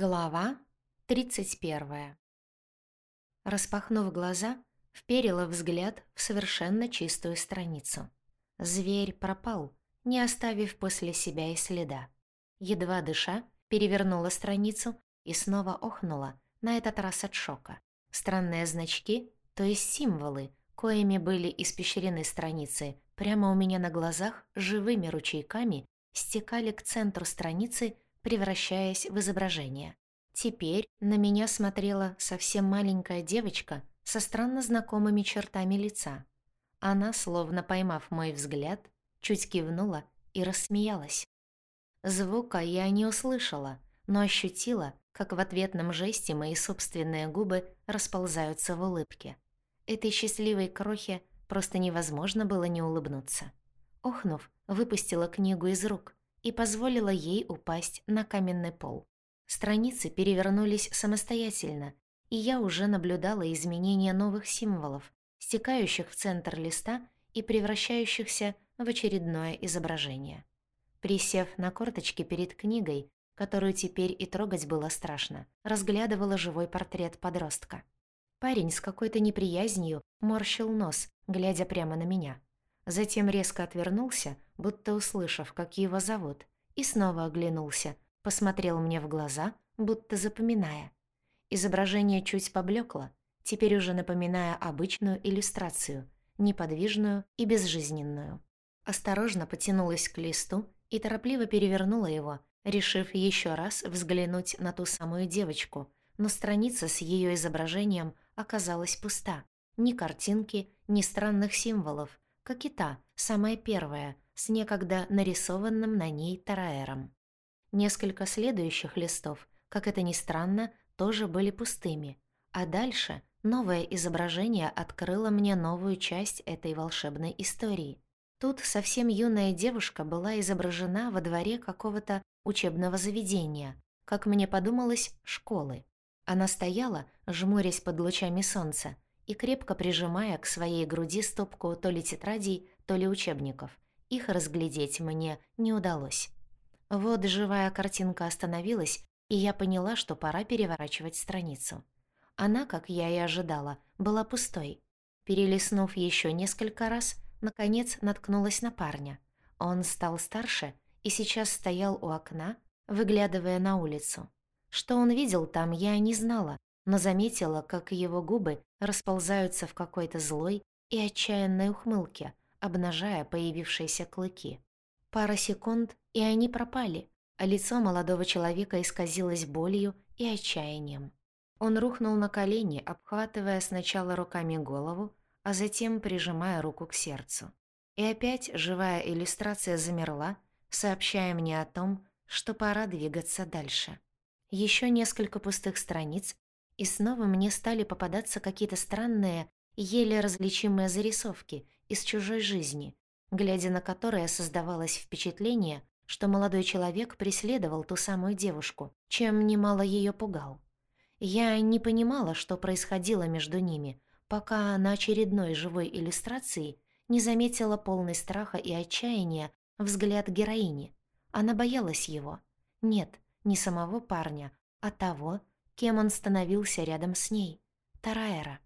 Глава 31 Распахнув глаза, вперила взгляд в совершенно чистую страницу. Зверь пропал, не оставив после себя и следа. Едва дыша, перевернула страницу и снова охнула, на этот раз от шока. Странные значки, то есть символы, коими были испещрены страницы, прямо у меня на глазах живыми ручейками стекали к центру страницы превращаясь в изображение. Теперь на меня смотрела совсем маленькая девочка со странно знакомыми чертами лица. Она, словно поймав мой взгляд, чуть кивнула и рассмеялась. Звука я не услышала, но ощутила, как в ответном жесте мои собственные губы расползаются в улыбке. Этой счастливой крохе просто невозможно было не улыбнуться. Охнув, выпустила книгу из рук, и позволила ей упасть на каменный пол. Страницы перевернулись самостоятельно, и я уже наблюдала изменения новых символов, стекающих в центр листа и превращающихся в очередное изображение. Присев на корточки перед книгой, которую теперь и трогать было страшно, разглядывала живой портрет подростка. Парень с какой-то неприязнью морщил нос, глядя прямо на меня. Затем резко отвернулся, будто услышав, как его зовут, и снова оглянулся, посмотрел мне в глаза, будто запоминая. Изображение чуть поблекло, теперь уже напоминая обычную иллюстрацию, неподвижную и безжизненную. Осторожно потянулась к листу и торопливо перевернула его, решив еще раз взглянуть на ту самую девочку, но страница с ее изображением оказалась пуста. Ни картинки, ни странных символов, как и та, самая первая, с некогда нарисованным на ней тараэром. Несколько следующих листов, как это ни странно, тоже были пустыми, а дальше новое изображение открыло мне новую часть этой волшебной истории. Тут совсем юная девушка была изображена во дворе какого-то учебного заведения, как мне подумалось, школы. Она стояла, жмурясь под лучами солнца, и крепко прижимая к своей груди стопку то ли тетрадей, то ли учебников. Их разглядеть мне не удалось. Вот живая картинка остановилась, и я поняла, что пора переворачивать страницу. Она, как я и ожидала, была пустой. Перелистнув еще несколько раз, наконец наткнулась на парня. Он стал старше и сейчас стоял у окна, выглядывая на улицу. Что он видел там, я не знала, но заметила, как его губы расползаются в какой-то злой и отчаянной ухмылке, обнажая появившиеся клыки. Пара секунд, и они пропали, а лицо молодого человека исказилось болью и отчаянием. Он рухнул на колени, обхватывая сначала руками голову, а затем прижимая руку к сердцу. И опять живая иллюстрация замерла, сообщая мне о том, что пора двигаться дальше. Еще несколько пустых страниц, и снова мне стали попадаться какие-то странные, еле различимые зарисовки из чужой жизни, глядя на которые создавалось впечатление, что молодой человек преследовал ту самую девушку, чем немало ее пугал. Я не понимала, что происходило между ними, пока на очередной живой иллюстрации не заметила полный страха и отчаяния взгляд героини. Она боялась его. Нет, не самого парня, а того, кем он становился рядом с ней. Тараэра.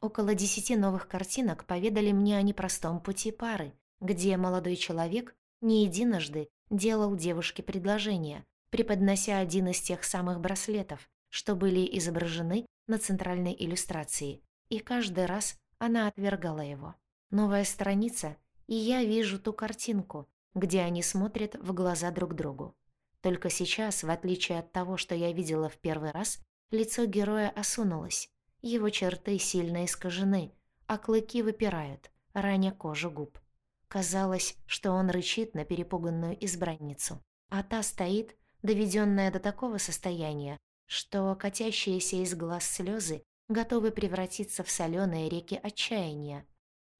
Около десяти новых картинок поведали мне о непростом пути пары, где молодой человек не единожды делал девушке предложение, преподнося один из тех самых браслетов, что были изображены на центральной иллюстрации, и каждый раз она отвергала его. Новая страница, и я вижу ту картинку, где они смотрят в глаза друг другу. Только сейчас, в отличие от того, что я видела в первый раз, лицо героя осунулось, его черты сильно искажены, а клыки выпирают, раня кожу губ. Казалось, что он рычит на перепуганную избранницу, а та стоит, доведенная до такого состояния, что катящиеся из глаз слезы готовы превратиться в соленые реки отчаяния.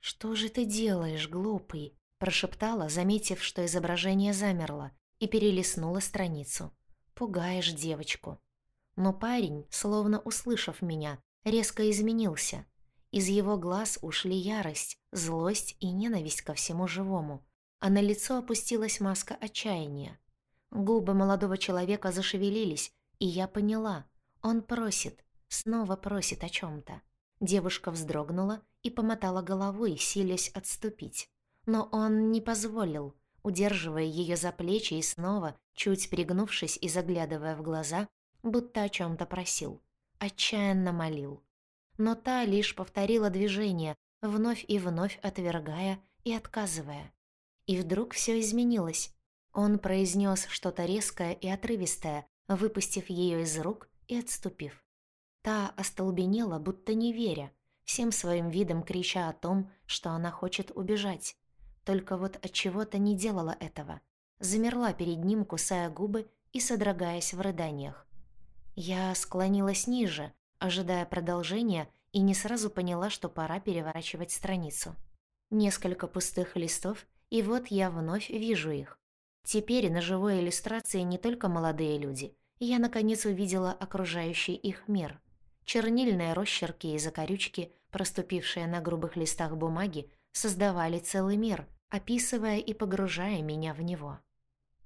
«Что же ты делаешь, глупый?» – прошептала, заметив, что изображение замерло, и перелистнула страницу. «Пугаешь девочку». Но парень, словно услышав меня, резко изменился. Из его глаз ушли ярость, злость и ненависть ко всему живому, а на лицо опустилась маска отчаяния. Губы молодого человека зашевелились, И я поняла, он просит, снова просит о чем то Девушка вздрогнула и помотала головой, силясь отступить. Но он не позволил, удерживая ее за плечи и снова, чуть пригнувшись и заглядывая в глаза, будто о чем то просил. Отчаянно молил. Но та лишь повторила движение, вновь и вновь отвергая и отказывая. И вдруг все изменилось. Он произнес что-то резкое и отрывистое, выпустив ее из рук и отступив. Та остолбенела, будто не веря, всем своим видом крича о том, что она хочет убежать. Только вот от чего-то не делала этого. Замерла перед ним, кусая губы и содрогаясь в рыданиях. Я склонилась ниже, ожидая продолжения, и не сразу поняла, что пора переворачивать страницу. Несколько пустых листов, и вот я вновь вижу их. Теперь на живой иллюстрации не только молодые люди. Я, наконец, увидела окружающий их мир. Чернильные росчерки и закорючки, проступившие на грубых листах бумаги, создавали целый мир, описывая и погружая меня в него.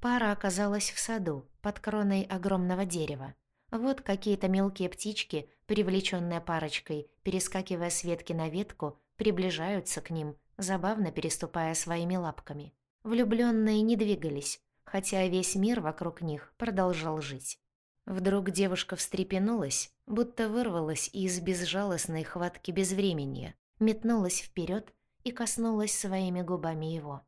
Пара оказалась в саду, под кроной огромного дерева. Вот какие-то мелкие птички, привлеченные парочкой, перескакивая с ветки на ветку, приближаются к ним, забавно переступая своими лапками. Влюбленные не двигались, хотя весь мир вокруг них продолжал жить. Вдруг девушка встрепенулась, будто вырвалась из безжалостной хватки безвременья, метнулась вперед и коснулась своими губами его.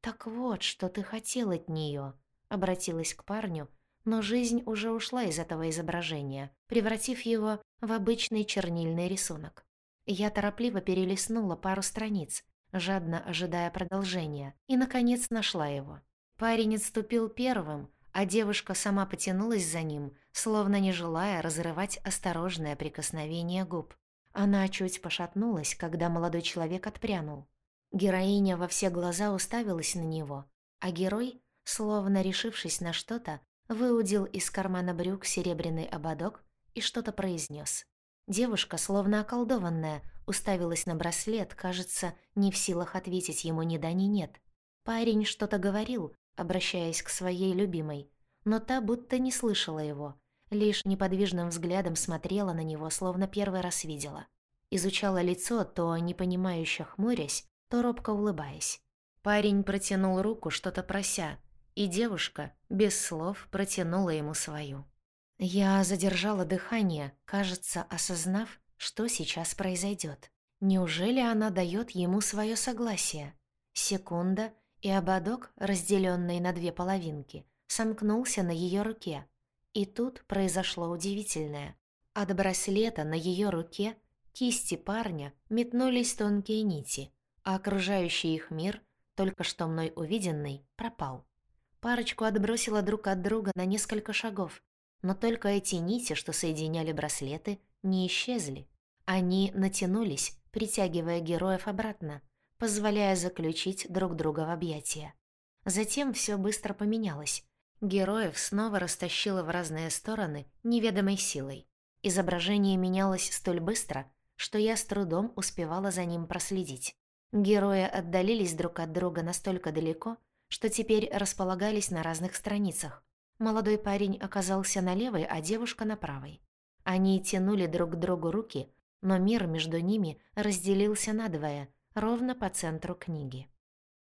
«Так вот, что ты хотел от нее», — обратилась к парню, но жизнь уже ушла из этого изображения, превратив его в обычный чернильный рисунок. Я торопливо перелистнула пару страниц, жадно ожидая продолжения, и, наконец, нашла его. Парень отступил первым, а девушка сама потянулась за ним, словно не желая разрывать осторожное прикосновение губ. Она чуть пошатнулась, когда молодой человек отпрянул. Героиня во все глаза уставилась на него, а герой, словно решившись на что-то, выудил из кармана брюк серебряный ободок и что-то произнес. Девушка, словно околдованная, уставилась на браслет, кажется, не в силах ответить ему ни да, ни нет. Парень что-то говорил, обращаясь к своей любимой, но та будто не слышала его, лишь неподвижным взглядом смотрела на него, словно первый раз видела. Изучала лицо, то непонимающе хмурясь, то робко улыбаясь. Парень протянул руку, что-то прося, и девушка, без слов, протянула ему свою. Я задержала дыхание, кажется, осознав, что сейчас произойдет. Неужели она дает ему свое согласие? Секунда, и ободок, разделенный на две половинки, сомкнулся на ее руке. И тут произошло удивительное. От браслета на ее руке кисти парня метнулись тонкие нити, а окружающий их мир, только что мной увиденный, пропал. Парочку отбросила друг от друга на несколько шагов, но только эти нити, что соединяли браслеты, не исчезли. Они натянулись, притягивая героев обратно, позволяя заключить друг друга в объятия. Затем все быстро поменялось. Героев снова растащило в разные стороны неведомой силой. Изображение менялось столь быстро, что я с трудом успевала за ним проследить. Герои отдалились друг от друга настолько далеко, что теперь располагались на разных страницах. Молодой парень оказался на левой, а девушка на правой. Они тянули друг к другу руки, но мир между ними разделился надвое, ровно по центру книги.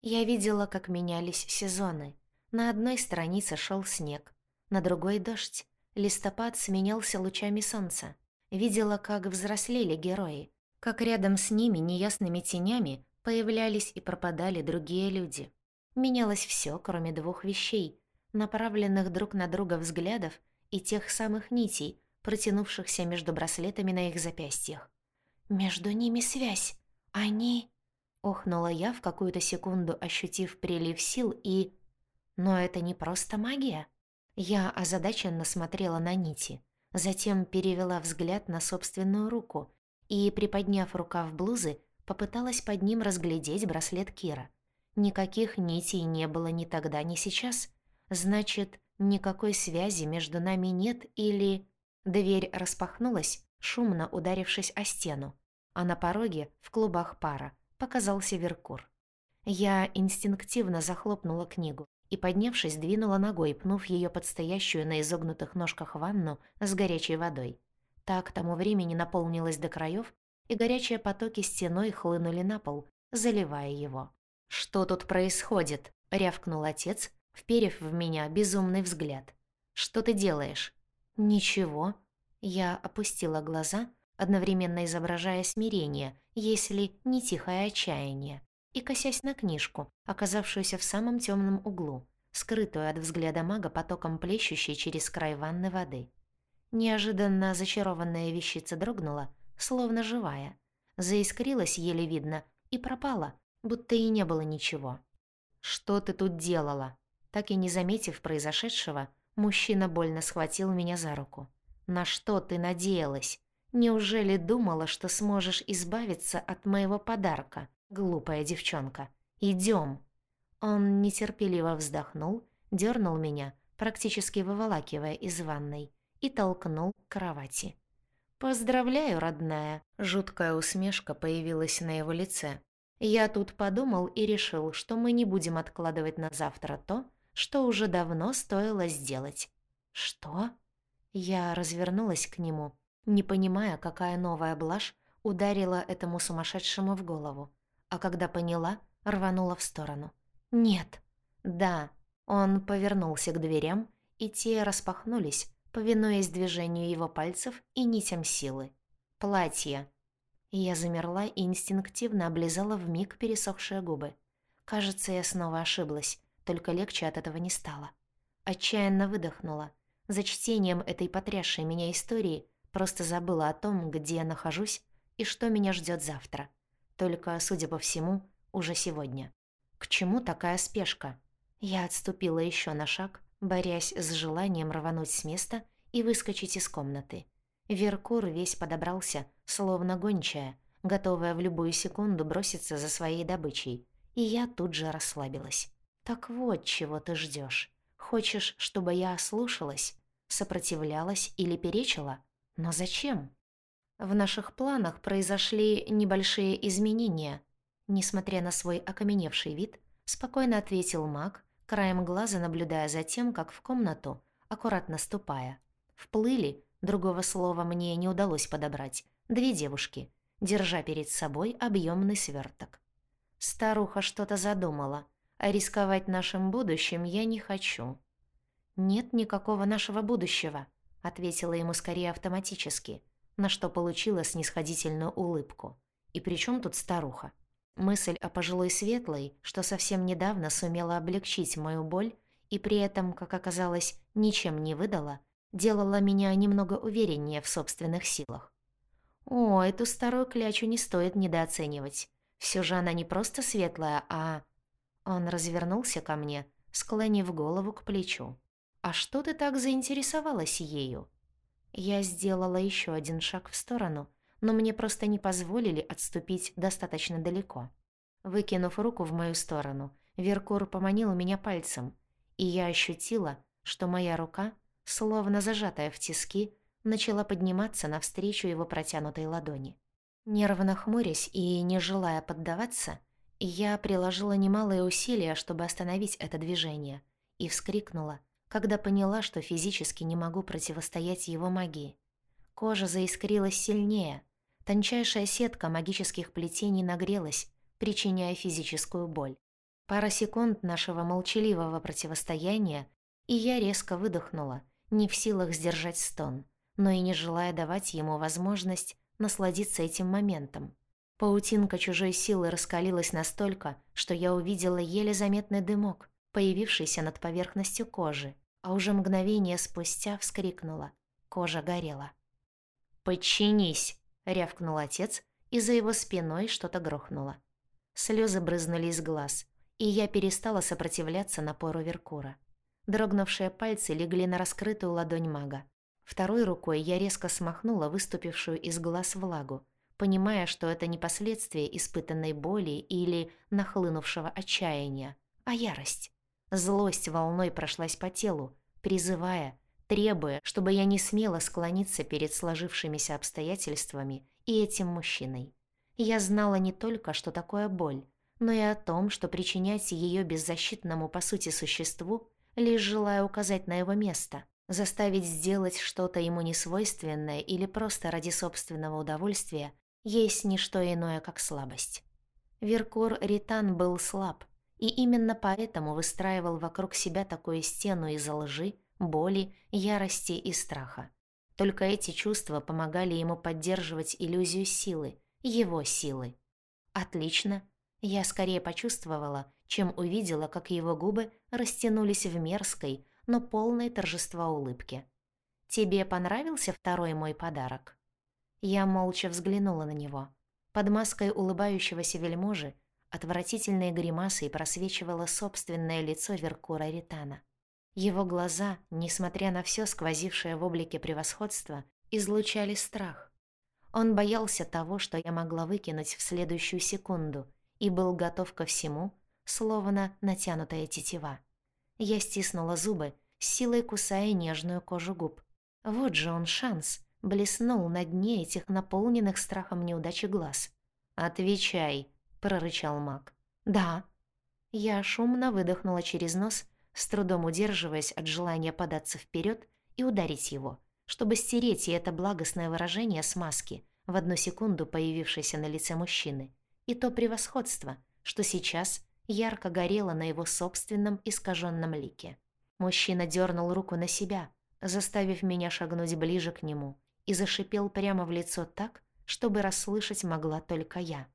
Я видела, как менялись сезоны. На одной странице шел снег, на другой — дождь. Листопад сменялся лучами солнца. Видела, как взрослели герои, как рядом с ними неясными тенями появлялись и пропадали другие люди. Менялось все, кроме двух вещей, направленных друг на друга взглядов и тех самых нитей, протянувшихся между браслетами на их запястьях. «Между ними связь. Они...» Охнула я в какую-то секунду, ощутив прилив сил и... Но это не просто магия. Я озадаченно смотрела на нити, затем перевела взгляд на собственную руку и, приподняв рукав блузы, попыталась под ним разглядеть браслет Кира. Никаких нитей не было ни тогда, ни сейчас. Значит, никакой связи между нами нет или... Дверь распахнулась, шумно ударившись о стену, а на пороге, в клубах пара, показался Веркур. Я инстинктивно захлопнула книгу и поднявшись, двинула ногой, пнув ее под стоящую на изогнутых ножках ванну с горячей водой. Та к тому времени наполнилась до краев, и горячие потоки стеной хлынули на пол, заливая его. «Что тут происходит?» — рявкнул отец, вперев в меня безумный взгляд. «Что ты делаешь?» «Ничего». Я опустила глаза, одновременно изображая смирение, если не тихое отчаяние, и косясь на книжку, оказавшуюся в самом темном углу, скрытую от взгляда мага потоком плещущей через край ванны воды. Неожиданно зачарованная вещица дрогнула, словно живая. Заискрилась еле видно и пропала, будто и не было ничего. «Что ты тут делала?» Так и не заметив произошедшего, мужчина больно схватил меня за руку. «На что ты надеялась? Неужели думала, что сможешь избавиться от моего подарка, глупая девчонка? Идем!» Он нетерпеливо вздохнул, дернул меня, практически выволакивая из ванной, и толкнул к кровати. «Поздравляю, родная!» Жуткая усмешка появилась на его лице. «Я тут подумал и решил, что мы не будем откладывать на завтра то, что уже давно стоило сделать». «Что?» Я развернулась к нему, не понимая, какая новая блажь ударила этому сумасшедшему в голову. А когда поняла, рванула в сторону. «Нет». «Да». Он повернулся к дверям, и те распахнулись, повинуясь движению его пальцев и нитям силы. «Платье». Я замерла и инстинктивно облизала вмиг пересохшие губы. Кажется, я снова ошиблась, только легче от этого не стало. Отчаянно выдохнула. За чтением этой потрясшей меня истории просто забыла о том, где я нахожусь и что меня ждет завтра. Только, судя по всему, уже сегодня. К чему такая спешка? Я отступила еще на шаг, борясь с желанием рвануть с места и выскочить из комнаты. Веркур весь подобрался, словно гончая, готовая в любую секунду броситься за своей добычей, и я тут же расслабилась. «Так вот, чего ты ждешь. Хочешь, чтобы я ослушалась, сопротивлялась или перечила? Но зачем?» В наших планах произошли небольшие изменения. Несмотря на свой окаменевший вид, спокойно ответил маг, краем глаза наблюдая за тем, как в комнату, аккуратно ступая, вплыли, другого слова мне не удалось подобрать, две девушки, держа перед собой объемный сверток. Старуха что-то задумала, а рисковать нашим будущим я не хочу. «Нет никакого нашего будущего», — ответила ему скорее автоматически, на что получила снисходительную улыбку. «И при чем тут старуха?» Мысль о пожилой светлой, что совсем недавно сумела облегчить мою боль и при этом, как оказалось, ничем не выдала, делала меня немного увереннее в собственных силах. О, эту старую клячу не стоит недооценивать. Все же она не просто светлая, а... Он развернулся ко мне, склонив голову к плечу. «А что ты так заинтересовалась ею?» Я сделала еще один шаг в сторону, но мне просто не позволили отступить достаточно далеко. Выкинув руку в мою сторону, Веркур поманил меня пальцем, и я ощутила, что моя рука, словно зажатая в тиски, начала подниматься навстречу его протянутой ладони. Нервно хмурясь и не желая поддаваться, я приложила немалые усилия, чтобы остановить это движение, и вскрикнула, когда поняла, что физически не могу противостоять его магии. Кожа заискрилась сильнее, тончайшая сетка магических плетений нагрелась, причиняя физическую боль. Пара секунд нашего молчаливого противостояния, и я резко выдохнула, не в силах сдержать стон, но и не желая давать ему возможность насладиться этим моментом. Паутинка чужой силы раскалилась настолько, что я увидела еле заметный дымок, появившийся над поверхностью кожи, а уже мгновение спустя вскрикнула. Кожа горела. «Подчинись!» — рявкнул отец, и за его спиной что-то грохнуло. Слезы брызнули из глаз, и я перестала сопротивляться напору Веркура. Дрогнувшие пальцы легли на раскрытую ладонь мага. Второй рукой я резко смахнула выступившую из глаз влагу, понимая, что это не последствия испытанной боли или нахлынувшего отчаяния, а ярость. Злость волной прошлась по телу, призывая, требуя, чтобы я не смела склониться перед сложившимися обстоятельствами и этим мужчиной. Я знала не только, что такое боль, но и о том, что причинять ее беззащитному по сути существу, лишь желая указать на его место, заставить сделать что-то ему несвойственное или просто ради собственного удовольствия, есть не что иное, как слабость. Веркур Ритан был слаб, и именно поэтому выстраивал вокруг себя такую стену из лжи, боли, ярости и страха. Только эти чувства помогали ему поддерживать иллюзию силы, его силы. Отлично. Я скорее почувствовала, чем увидела, как его губы растянулись в мерзкой, но полной торжества улыбке. «Тебе понравился второй мой подарок?» Я молча взглянула на него. Под маской улыбающегося вельможи отвратительной гримасой просвечивало собственное лицо Веркура Ритана. Его глаза, несмотря на все сквозившее в облике превосходства, излучали страх. Он боялся того, что я могла выкинуть в следующую секунду, и был готов ко всему, словно натянутая тетива. Я стиснула зубы, силой кусая нежную кожу губ. Вот же он шанс, блеснул на дне этих наполненных страхом неудачи глаз. «Отвечай», — прорычал маг. «Да». Я шумно выдохнула через нос, с трудом удерживаясь от желания податься вперед и ударить его, чтобы стереть и это благостное выражение с маски, в одну секунду появившееся на лице мужчины, и то превосходство, что сейчас ярко горело на его собственном искаженном лике. Мужчина дернул руку на себя, заставив меня шагнуть ближе к нему, и зашипел прямо в лицо так, чтобы расслышать могла только я.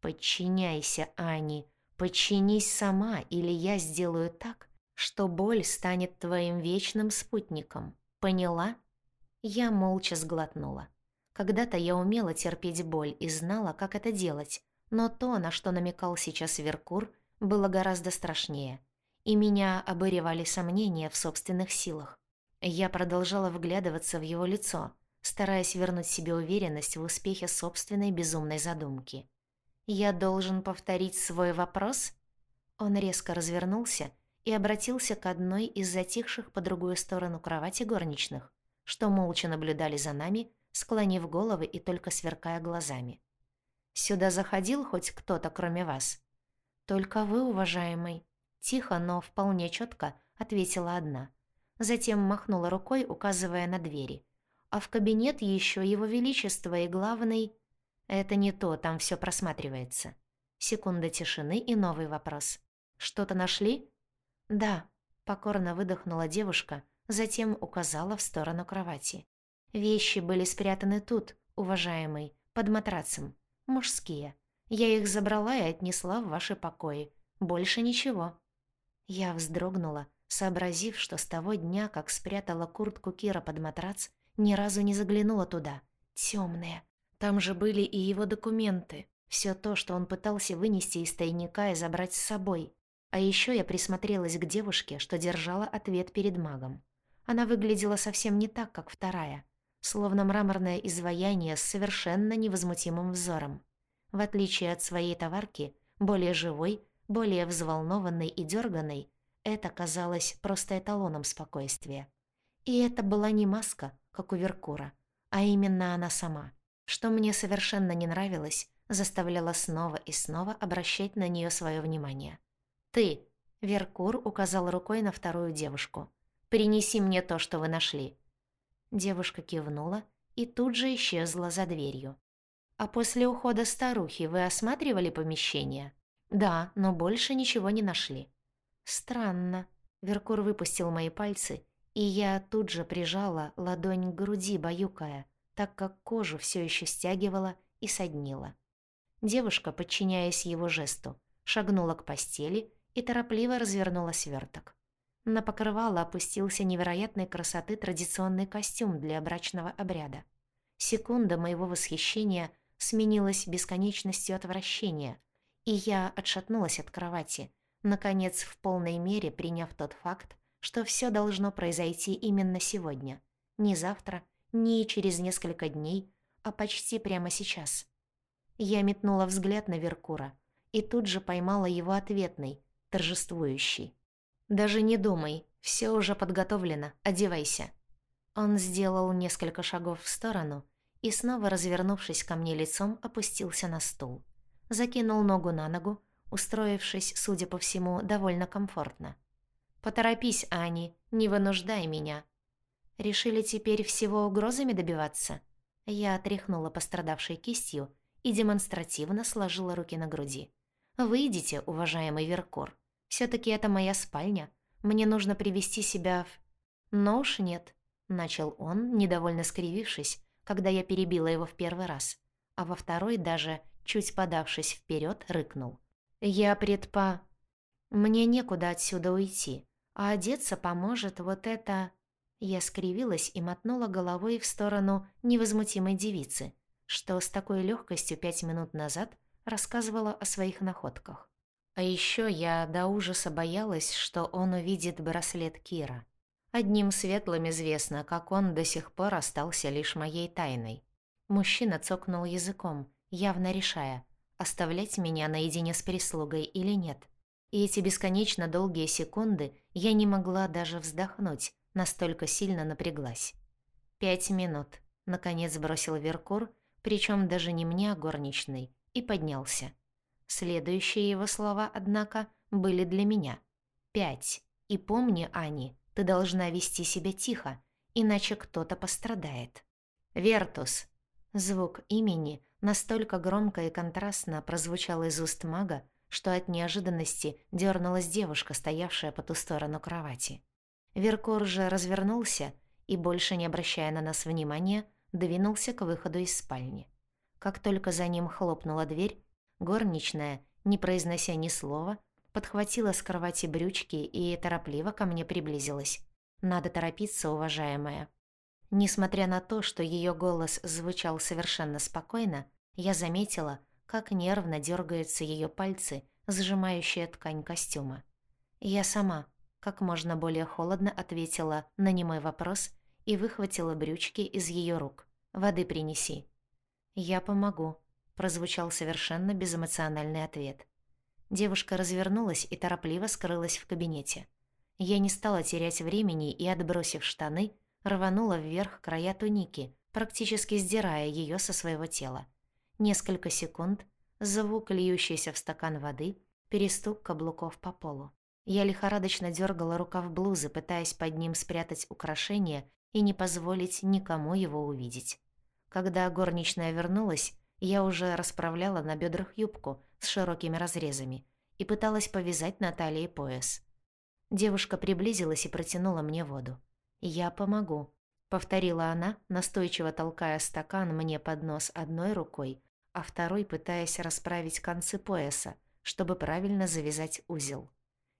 «Подчиняйся, Ани, подчинись сама, или я сделаю так, что боль станет твоим вечным спутником. Поняла?» Я молча сглотнула. Когда-то я умела терпеть боль и знала, как это делать, но то, на что намекал сейчас Веркур, было гораздо страшнее, и меня обуревали сомнения в собственных силах. Я продолжала вглядываться в его лицо, стараясь вернуть себе уверенность в успехе собственной безумной задумки. «Я должен повторить свой вопрос?» Он резко развернулся и обратился к одной из затихших по другую сторону кровати горничных, что молча наблюдали за нами, склонив головы и только сверкая глазами. «Сюда заходил хоть кто-то, кроме вас?» «Только вы, уважаемый», — тихо, но вполне четко ответила одна. Затем махнула рукой, указывая на двери. «А в кабинет еще его величество и главный...» «Это не то, там все просматривается». Секунда тишины и новый вопрос. «Что-то нашли?» «Да», — покорно выдохнула девушка, затем указала в сторону кровати. «Вещи были спрятаны тут, уважаемый, под матрацем. Мужские. Я их забрала и отнесла в ваши покои. Больше ничего». Я вздрогнула, сообразив, что с того дня, как спрятала куртку Кира под матрац, ни разу не заглянула туда. Темные. Там же были и его документы. Все то, что он пытался вынести из тайника и забрать с собой. А еще я присмотрелась к девушке, что держала ответ перед магом. Она выглядела совсем не так, как вторая, словно мраморное изваяние с совершенно невозмутимым взором. В отличие от своей товарки, более живой, более взволнованной и дерганной, это казалось просто эталоном спокойствия. И это была не маска, как у Веркура, а именно она сама, что мне совершенно не нравилось, заставляло снова и снова обращать на нее свое внимание. «Ты!» — Веркур указал рукой на вторую девушку. «Принеси мне то, что вы нашли». Девушка кивнула и тут же исчезла за дверью. «А после ухода старухи вы осматривали помещение?» «Да, но больше ничего не нашли». «Странно». Веркур выпустил мои пальцы, и я тут же прижала ладонь к груди, баюкая, так как кожу все еще стягивала и соднила. Девушка, подчиняясь его жесту, шагнула к постели и торопливо развернула сверток. На покрывало опустился невероятной красоты традиционный костюм для брачного обряда. Секунда моего восхищения сменилась бесконечностью отвращения, и я отшатнулась от кровати, наконец в полной мере приняв тот факт, что все должно произойти именно сегодня, не завтра, не через несколько дней, а почти прямо сейчас. Я метнула взгляд на Веркура и тут же поймала его ответный, торжествующий. «Даже не думай, все уже подготовлено, одевайся». Он сделал несколько шагов в сторону и снова, развернувшись ко мне лицом, опустился на стул. Закинул ногу на ногу, устроившись, судя по всему, довольно комфортно. «Поторопись, Ани, не вынуждай меня». «Решили теперь всего угрозами добиваться?» Я отряхнула пострадавшей кистью и демонстративно сложила руки на груди. «Выйдите, уважаемый Веркор. все таки это моя спальня. Мне нужно привести себя в...» «Но уж нет», — начал он, недовольно скривившись, когда я перебила его в первый раз, а во второй даже, чуть подавшись вперед, рыкнул. «Я предпа...» «Мне некуда отсюда уйти, а одеться поможет вот это...» Я скривилась и мотнула головой в сторону невозмутимой девицы, что с такой легкостью пять минут назад рассказывала о своих находках. А еще я до ужаса боялась, что он увидит браслет Кира. Одним светлым известно, как он до сих пор остался лишь моей тайной. Мужчина цокнул языком, явно решая, оставлять меня наедине с прислугой или нет. И эти бесконечно долгие секунды я не могла даже вздохнуть, настолько сильно напряглась. «Пять минут», — наконец бросил Веркур, причем даже не мне, а горничной, и поднялся. Следующие его слова, однако, были для меня. «Пять. И помни, Ани, ты должна вести себя тихо, иначе кто-то пострадает». «Вертус». Звук имени настолько громко и контрастно прозвучал из уст мага, что от неожиданности дернулась девушка, стоявшая по ту сторону кровати. Веркор же развернулся и, больше не обращая на нас внимания, двинулся к выходу из спальни. Как только за ним хлопнула дверь, горничная, не произнося ни слова, подхватила с кровати брючки и торопливо ко мне приблизилась. «Надо торопиться, уважаемая». Несмотря на то, что ее голос звучал совершенно спокойно, я заметила, как нервно дергаются ее пальцы, сжимающие ткань костюма. Я сама, как можно более холодно ответила на немой вопрос и выхватила брючки из ее рук. «Воды принеси». «Я помогу», — прозвучал совершенно безэмоциональный ответ. Девушка развернулась и торопливо скрылась в кабинете. Я не стала терять времени и, отбросив штаны, рванула вверх края туники, практически сдирая ее со своего тела. Несколько секунд, звук льющийся в стакан воды, перестук каблуков по полу. Я лихорадочно дергала рукав блузы, пытаясь под ним спрятать украшение и не позволить никому его увидеть. Когда горничная вернулась, я уже расправляла на бедрах юбку с широкими разрезами и пыталась повязать на талии пояс. Девушка приблизилась и протянула мне воду. «Я помогу», — повторила она, настойчиво толкая стакан мне под нос одной рукой, а второй пытаясь расправить концы пояса, чтобы правильно завязать узел.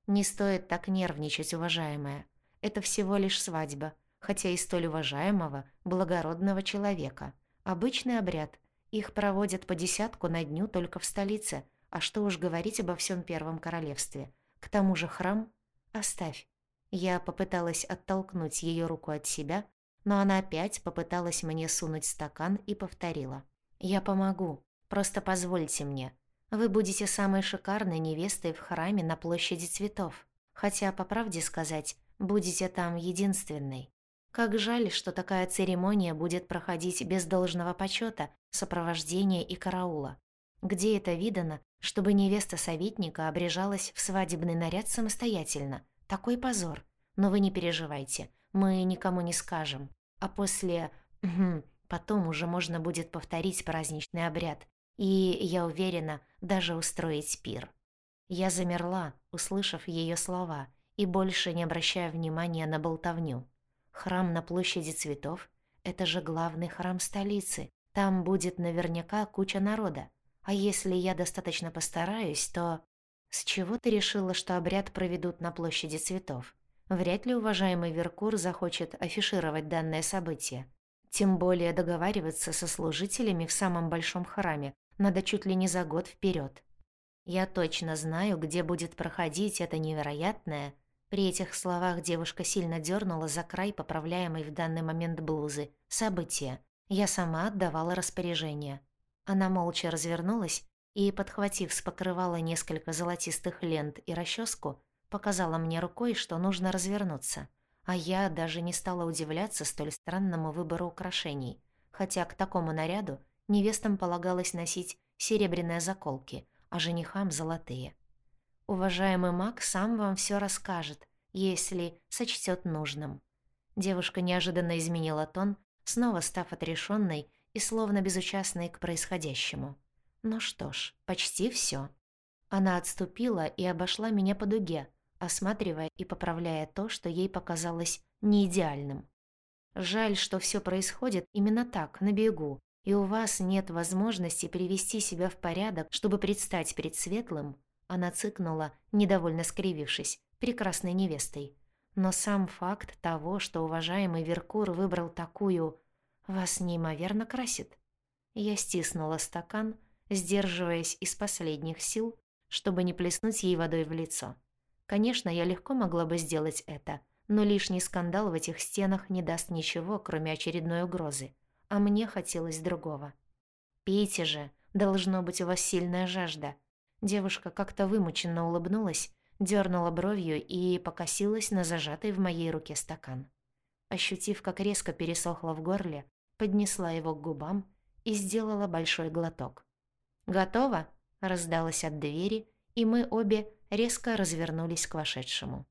Не стоит так нервничать, уважаемая. Это всего лишь свадьба, хотя и столь уважаемого, благородного человека. Обычный обряд. Их проводят по десятку на дню только в столице, а что уж говорить обо всем Первом Королевстве. К тому же храм... Оставь. Я попыталась оттолкнуть ее руку от себя, но она опять попыталась мне сунуть стакан и повторила. «Я помогу. Просто позвольте мне. Вы будете самой шикарной невестой в храме на площади цветов. Хотя, по правде сказать, будете там единственной. Как жаль, что такая церемония будет проходить без должного почета, сопровождения и караула. Где это видано, чтобы невеста советника обрежалась в свадебный наряд самостоятельно? Такой позор. Но вы не переживайте, мы никому не скажем. А после... потом уже можно будет повторить праздничный обряд, и, я уверена, даже устроить пир. Я замерла, услышав ее слова, и больше не обращая внимания на болтовню. Храм на площади цветов — это же главный храм столицы. Там будет наверняка куча народа. А если я достаточно постараюсь, то... С чего ты решила, что обряд проведут на площади цветов? Вряд ли уважаемый Веркур захочет афишировать данное событие. Тем более договариваться со служителями в самом большом храме надо чуть ли не за год вперед. Я точно знаю, где будет проходить это невероятное. При этих словах девушка сильно дернула за край поправляемой в данный момент блузы. Событие. Я сама отдавала распоряжение. Она молча развернулась и, подхватив с покрывала несколько золотистых лент и расческу, показала мне рукой, что нужно развернуться. А я даже не стала удивляться столь странному выбору украшений, хотя к такому наряду Невестам полагалось носить серебряные заколки, а женихам — золотые. Уважаемый маг сам вам все расскажет, если сочтет нужным». Девушка неожиданно изменила тон, снова став отрешенной и словно безучастной к происходящему. Ну что ж, почти все. Она отступила и обошла меня по дуге, осматривая и поправляя то, что ей показалось неидеальным. Жаль, что все происходит именно так, на бегу, и у вас нет возможности привести себя в порядок, чтобы предстать перед светлым, она цыкнула, недовольно скривившись, прекрасной невестой. Но сам факт того, что уважаемый Веркур выбрал такую, вас неимоверно красит. Я стиснула стакан, сдерживаясь из последних сил, чтобы не плеснуть ей водой в лицо. Конечно, я легко могла бы сделать это, но лишний скандал в этих стенах не даст ничего, кроме очередной угрозы. А мне хотелось другого. «Пейте же, должно быть у вас сильная жажда». Девушка как-то вымученно улыбнулась, дернула бровью и покосилась на зажатый в моей руке стакан. Ощутив, как резко пересохло в горле, поднесла его к губам и сделала большой глоток. «Готово?» — раздалось от двери, и мы обе резко развернулись к вошедшему.